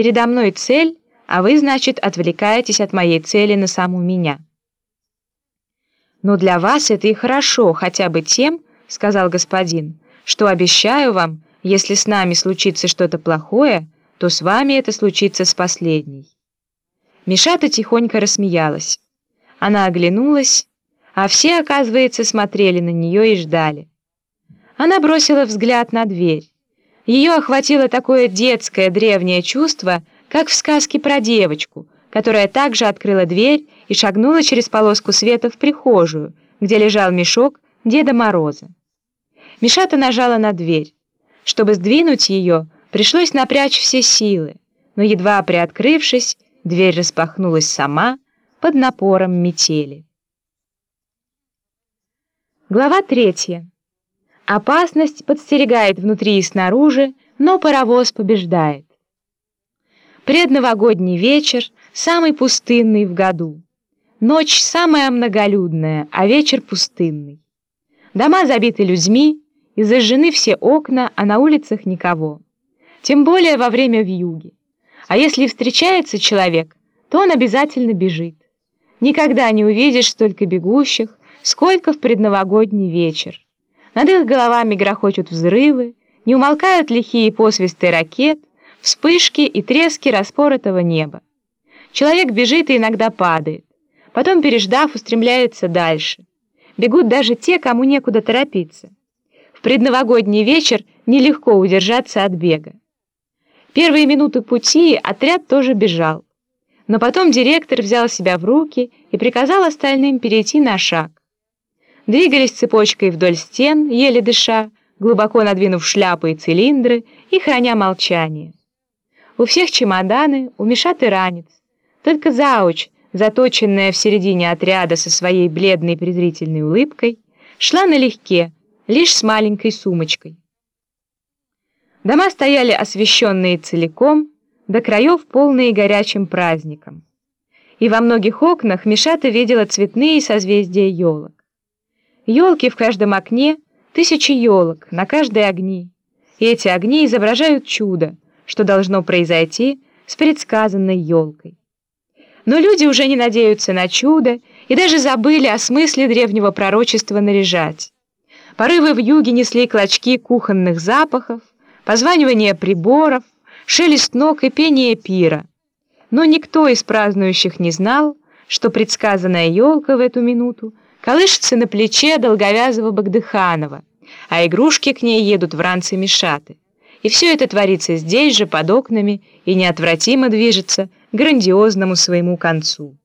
Передо мной цель, а вы, значит, отвлекаетесь от моей цели на саму меня. Но для вас это и хорошо, хотя бы тем, сказал господин, что обещаю вам, если с нами случится что-то плохое, то с вами это случится с последней. Мишата тихонько рассмеялась. Она оглянулась, а все, оказывается, смотрели на нее и ждали. Она бросила взгляд на дверь. Ее охватило такое детское древнее чувство, как в сказке про девочку, которая также открыла дверь и шагнула через полоску света в прихожую, где лежал мешок Деда Мороза. Мишата нажала на дверь. Чтобы сдвинуть ее, пришлось напрячь все силы, но едва приоткрывшись, дверь распахнулась сама под напором метели. Глава третья. Опасность подстерегает внутри и снаружи, но паровоз побеждает. Предновогодний вечер самый пустынный в году. Ночь самая многолюдная, а вечер пустынный. Дома забиты людьми, и зажжены все окна, а на улицах никого. Тем более во время вьюги. А если встречается человек, то он обязательно бежит. Никогда не увидишь столько бегущих, сколько в предновогодний вечер. Над их головами грохочут взрывы, не умолкают лихие посвисты ракет, вспышки и трески распоротого неба. Человек бежит и иногда падает. Потом, переждав, устремляется дальше. Бегут даже те, кому некуда торопиться. В предновогодний вечер нелегко удержаться от бега. Первые минуты пути отряд тоже бежал. Но потом директор взял себя в руки и приказал остальным перейти на шаг двигались цепочкой вдоль стен, еле дыша, глубоко надвинув шляпы и цилиндры и храня молчание. У всех чемоданы, у Мишаты ранец. Только зауч, заточенная в середине отряда со своей бледной презрительной улыбкой, шла налегке, лишь с маленькой сумочкой. Дома стояли освещенные целиком, до краев полные горячим праздником. И во многих окнах Мишата видела цветные созвездия елок. Елки в каждом окне, тысячи елок, на каждой огни. И эти огни изображают чудо, что должно произойти с предсказанной елкой. Но люди уже не надеются на чудо и даже забыли о смысле древнего пророчества наряжать. Порывы в юге несли клочки кухонных запахов, позванивание приборов, шелест ног и пение пира. Но никто из празднующих не знал, что предсказанная елка в эту минуту колышется на плече долговязого Багдыханова, а игрушки к ней едут в ранце Мишаты. И все это творится здесь же, под окнами, и неотвратимо движется к грандиозному своему концу.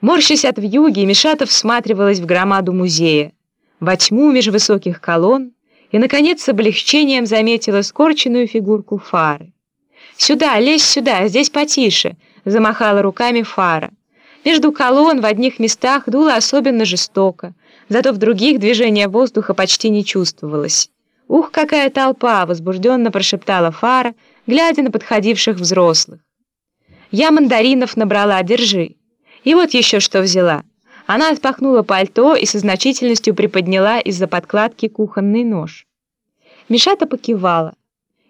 Морщась от вьюги, Мишата всматривалась в громаду музея, во тьму меж высоких колонн, и, наконец, с облегчением заметила скорченную фигурку Фары. «Сюда, лезь сюда, здесь потише!» — замахала руками Фара. Между колонн в одних местах дуло особенно жестоко, зато в других движение воздуха почти не чувствовалось. «Ух, какая толпа!» — возбужденно прошептала Фара, глядя на подходивших взрослых. «Я мандаринов набрала, держи». И вот еще что взяла. Она отпахнула пальто и со значительностью приподняла из-за подкладки кухонный нож. Мишата покивала.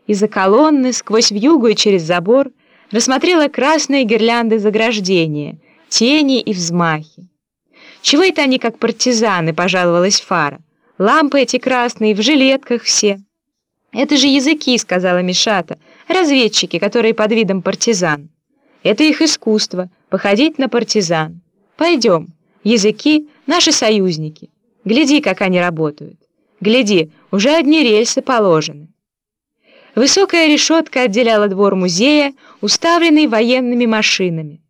Из-за колонны, сквозь вьюгу и через забор, рассмотрела красные гирлянды заграждения — тени и взмахи. «Чего это они как партизаны?» — пожаловалась Фара. «Лампы эти красные, в жилетках все». «Это же языки», — сказала Мишата, — «разведчики, которые под видом партизан». «Это их искусство — походить на партизан. Пойдем, языки — наши союзники. Гляди, как они работают. Гляди, уже одни рельсы положены». Высокая решетка отделяла двор музея, уставленный военными машинами.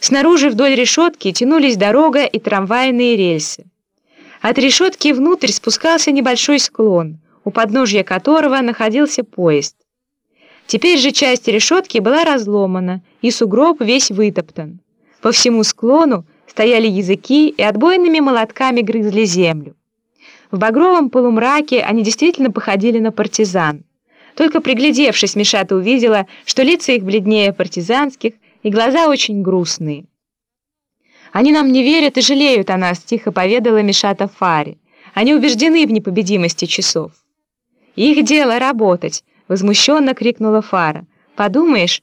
Снаружи вдоль решетки тянулись дорога и трамвайные рельсы. От решетки внутрь спускался небольшой склон, у подножья которого находился поезд. Теперь же часть решетки была разломана, и сугроб весь вытоптан. По всему склону стояли языки и отбойными молотками грызли землю. В багровом полумраке они действительно походили на партизан. Только приглядевшись, Мишата увидела, что лица их бледнее партизанских, и глаза очень грустные. «Они нам не верят и жалеют о нас», — тихо поведала Мишата Фари. «Они убеждены в непобедимости часов». «Их дело работать», — возмущенно крикнула Фара. Подумаешь,